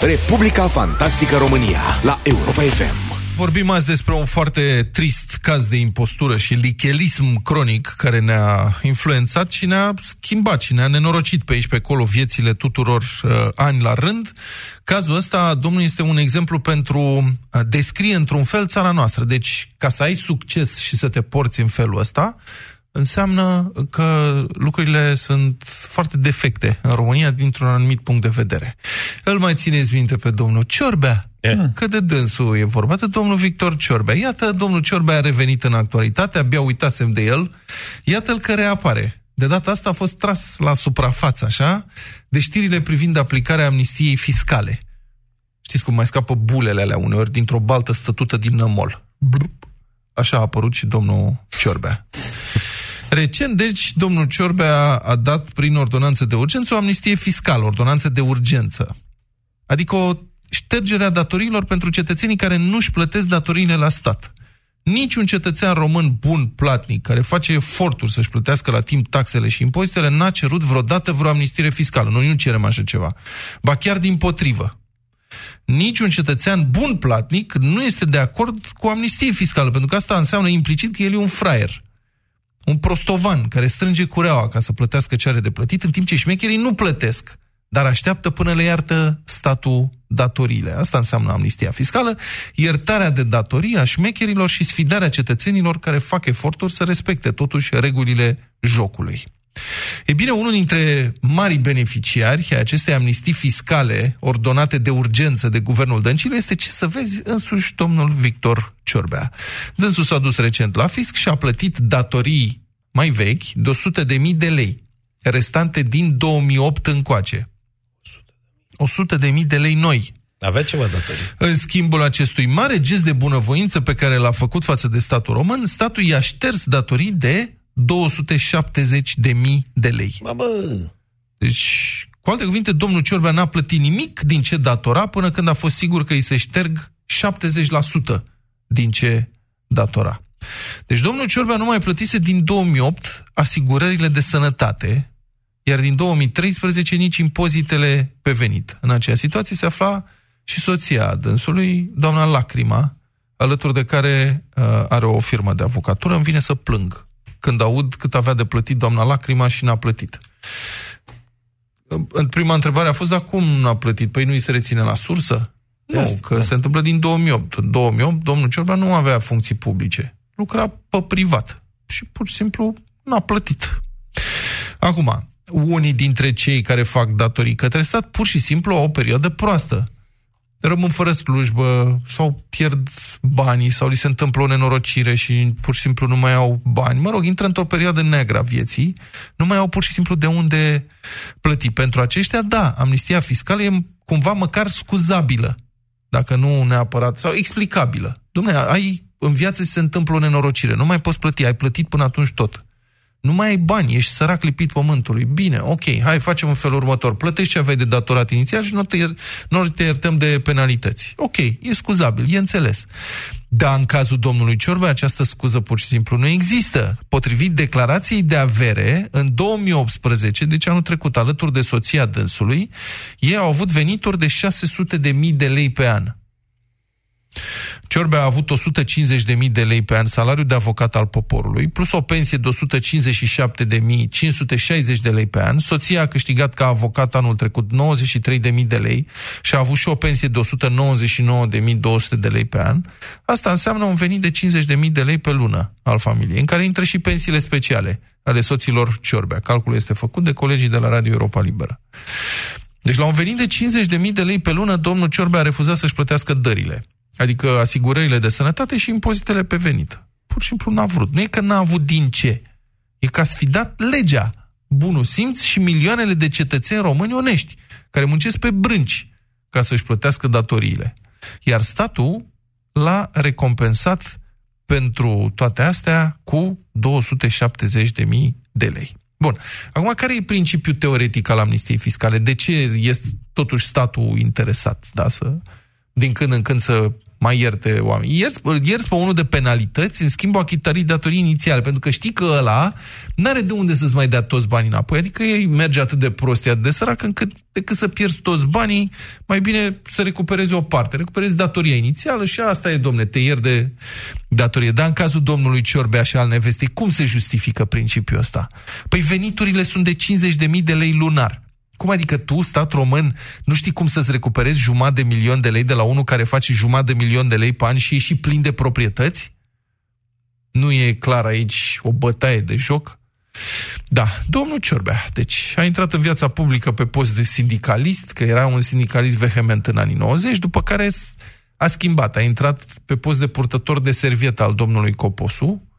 Republica Fantastică România la Europa FM. Vorbim azi despre un foarte trist caz de impostură și lichelism cronic care ne-a influențat și ne-a schimbat și ne-a nenorocit pe aici, pe acolo, viețile tuturor uh, ani la rând. Cazul ăsta, domnul, este un exemplu pentru a descrie într-un fel țara noastră. Deci, ca să ai succes și să te porți în felul ăsta, înseamnă că lucrurile sunt foarte defecte în România dintr-un anumit punct de vedere. Îl mai țineți minte pe domnul Ciorbea? E. Că de dânsul e vorba de domnul Victor Ciorbea. Iată, domnul Ciorbea a revenit în actualitate, abia uitasem de el. Iată-l că reapare. De data asta a fost tras la suprafață, așa, de știrile privind aplicarea amnistiei fiscale. Știți cum mai scapă bulele alea uneori dintr-o baltă stătută din nămol. Așa a apărut și domnul Ciorbea. Recent, deci, domnul Ciorbea a dat prin ordonanță de urgență o amnistie fiscală, ordonanță de urgență. Adică o ștergere a datoriilor pentru cetățenii care nu-și plătesc datoriile la stat. Niciun cetățean român bun, platnic, care face eforturi să-și plătească la timp taxele și impozitele, n-a cerut vreodată vreo amnistire fiscală. Noi nu cerem așa ceva. Ba chiar din potrivă. Niciun cetățean bun, platnic, nu este de acord cu amnistie fiscală, pentru că asta înseamnă implicit că el e un fraier un prostovan care strânge cureaua ca să plătească ce are de plătit, în timp ce șmecherii nu plătesc, dar așteaptă până le iartă statul datoriile. Asta înseamnă amnistia fiscală, iertarea de datorii a șmecherilor și sfidarea cetățenilor care fac eforturi să respecte totuși regulile jocului. E bine, unul dintre mari beneficiari ai acestei amnistii fiscale ordonate de urgență de guvernul Dăncilă este, ce să vezi, însuși domnul Victor Ciorbea. Dânsul s-a dus recent la fisc și a plătit datorii mai vechi de 100 de mii de lei, restante din 2008 încoace. 100 de mii de lei noi. Avea ceva datorii. În schimbul acestui mare gest de bunăvoință pe care l-a făcut față de statul român, statul i-a șters datorii de 270 de mii de lei. Bă, bă. Deci, cu alte cuvinte, domnul Ciorbea n-a plătit nimic din ce datora până când a fost sigur că îi se șterg 70% din ce datora. Deci domnul Ciorbea nu mai plătise din 2008 asigurările de sănătate, iar din 2013 nici impozitele pe venit. În acea situație se afla și soția dânsului, doamna Lacrima, alături de care uh, are o firmă de avocatură, îmi vine să plâng când aud cât avea de plătit doamna Lacrima și n-a plătit. În prima întrebare a fost, dar cum n-a plătit? Păi nu îi se reține la sursă? Nu, Asta, că da. se întâmplă din 2008. În 2008, domnul Ciorbea nu avea funcții publice. Lucra pe privat. Și pur și simplu n-a plătit. Acum, unii dintre cei care fac datorii către stat pur și simplu au o perioadă proastă rămân fără slujbă sau pierd banii sau li se întâmplă o nenorocire și pur și simplu nu mai au bani. Mă rog, intră într-o perioadă neagră a vieții, nu mai au pur și simplu de unde plăti. Pentru aceștia, da, amnistia fiscală e cumva măcar scuzabilă, dacă nu neapărat, sau explicabilă. Dom'le, ai, în viață se întâmplă o nenorocire, nu mai poți plăti, ai plătit până atunci tot nu mai ai bani, ești sărac lipit pământului. Bine, ok, hai, facem în felul următor. Plătești ce aveai de datorat inițial și nu te, ier- nu te iertăm de penalități. Ok, e scuzabil, e înțeles. Dar în cazul domnului Ciorbe, această scuză pur și simplu nu există. Potrivit declarației de avere, în 2018, deci anul trecut, alături de soția dânsului, ei au avut venituri de 600 de mii de lei pe an. Ciorbea a avut 150.000 de lei pe an salariu de avocat al poporului, plus o pensie de 157.560 de lei pe an. Soția a câștigat ca avocat anul trecut 93.000 de lei și a avut și o pensie de 199.200 de lei pe an. Asta înseamnă un venit de 50.000 de lei pe lună al familiei, în care intră și pensiile speciale ale soților Ciorbea. Calculul este făcut de colegii de la Radio Europa Liberă. Deci la un venit de 50.000 de lei pe lună, domnul Ciorbea a refuzat să-și plătească dările adică asigurările de sănătate și impozitele pe venit. Pur și simplu n-a vrut. Nu e că n-a avut din ce. E că a sfidat legea, bunul simț și milioanele de cetățeni români onești, care muncesc pe brânci ca să-și plătească datoriile. Iar statul l-a recompensat pentru toate astea cu 270.000 de lei. Bun. Acum, care e principiul teoretic al amnistiei fiscale? De ce este totuși statul interesat da, să, din când în când să mai ierte oameni. Ierți, ierți pe unul de penalități, în schimb achitării datorii inițiale, pentru că știi că ăla n-are de unde să-ți mai dea toți banii înapoi. Adică ei merge atât de prost, atât de sărac, încât decât să pierzi toți banii, mai bine să recuperezi o parte. Recuperezi datoria inițială și asta e, domne, te ierde datorie. Dar în cazul domnului Ciorbea și al nevestei, cum se justifică principiul ăsta? Păi veniturile sunt de 50.000 de lei lunar. Cum adică tu, stat român, nu știi cum să-ți recuperezi jumătate de milion de lei de la unul care face jumătate de milion de lei pe an și e și plin de proprietăți? Nu e clar aici o bătaie de joc? Da, domnul Ciorbea, deci a intrat în viața publică pe post de sindicalist, că era un sindicalist vehement în anii 90, după care a schimbat, a intrat pe post de purtător de serviet al domnului Coposu,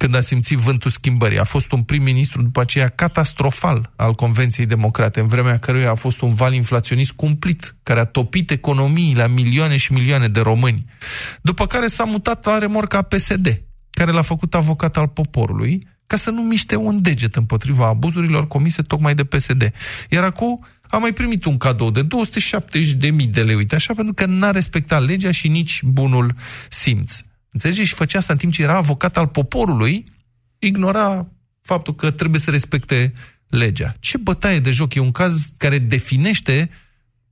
când a simțit vântul schimbării. A fost un prim-ministru după aceea catastrofal al Convenției Democrate, în vremea căruia a fost un val inflaționist cumplit, care a topit economiile a milioane și milioane de români. După care s-a mutat la remorca PSD, care l-a făcut avocat al poporului, ca să nu miște un deget împotriva abuzurilor comise tocmai de PSD. Iar acum a mai primit un cadou de 270.000 de lei, uite așa, pentru că n-a respectat legea și nici bunul simț. Înțelegeți? Și făcea asta în timp ce era avocat al poporului, ignora faptul că trebuie să respecte legea. Ce bătaie de joc? E un caz care definește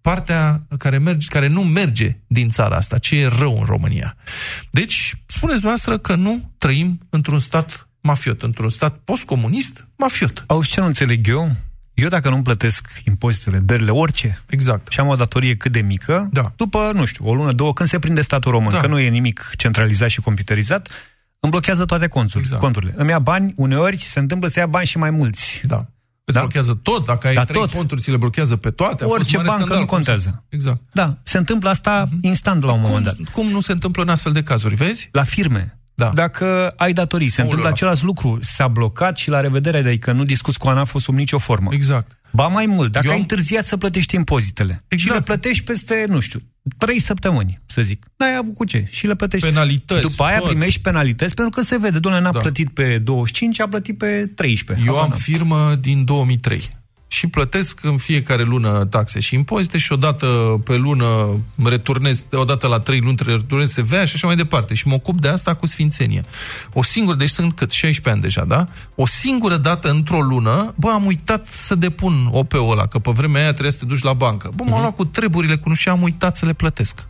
partea care, merge, care nu merge din țara asta, ce e rău în România. Deci, spuneți noastră că nu trăim într-un stat mafiot, într-un stat postcomunist mafiot. Auzi ce nu înțeleg eu? Eu dacă nu-mi plătesc impozitele, dările, orice, exact. și am o datorie cât de mică, da. după, nu știu, o lună, două, când se prinde statul român, da. că nu e nimic centralizat și computerizat, îmi blochează toate conturi, exact. conturile. Îmi ia bani, uneori se întâmplă să ia bani și mai mulți. Da. Îți da? blochează tot, dacă ai da, trei tot. conturi, ți le blochează pe toate. A Orice fost bancă scandal, nu contează. Exact. Da, se întâmplă asta uh-huh. instant la un cum, moment dat. Cum nu se întâmplă în astfel de cazuri, vezi? La firme. Da. Dacă ai datorii, se întâmplă același lucru. S-a blocat și la revedere, adică nu discuți cu ANAF sub nicio formă. Exact. Ba mai mult, dacă Eu... ai întârziat să plătești impozitele exact. și le plătești peste, nu știu, trei săptămâni, să zic. N-ai avut cu ce. Și le plătești. Penalități. După aia tot. primești penalități pentru că se vede, doamne, n-a da. plătit pe 25, a plătit pe 13. Eu am firmă din 2003 și plătesc în fiecare lună taxe și impozite și odată pe lună returnez, odată la trei luni returnez TVA și așa mai departe. Și mă ocup de asta cu sfințenie. O singură, deci sunt cât? 16 ani deja, da? O singură dată într-o lună, bă, am uitat să depun OP-ul ăla, că pe vremea aia trebuie să te duci la bancă. Bă, m-am uh-huh. luat cu treburile cu nu și am uitat să le plătesc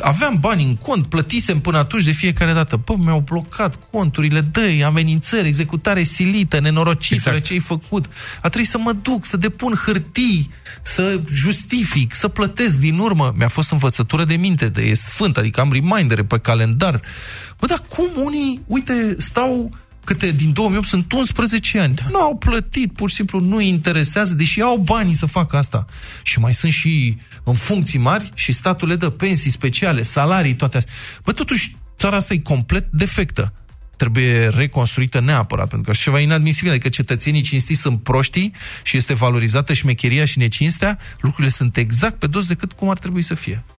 aveam bani în cont, plătisem până atunci de fiecare dată. Bă, mi-au blocat conturile, dă amenințări, executare silită, nenorocitule, exact. ce ai făcut. A trebuit să mă duc, să depun hârtii, să justific, să plătesc din urmă. Mi-a fost învățătură de minte, de e sfânt, adică am remindere pe calendar. Bă, dar cum unii, uite, stau câte din 2008 sunt 11 ani. Da. Nu au plătit, pur și simplu nu îi interesează, deși au banii să facă asta. Și mai sunt și în funcții mari și statul le dă pensii speciale, salarii, toate astea. Bă, totuși, țara asta e complet defectă. Trebuie reconstruită neapărat, pentru că așa ceva inadmisibil, adică cetățenii cinstiți sunt proștii și este valorizată șmecheria și necinstea, lucrurile sunt exact pe dos decât cum ar trebui să fie.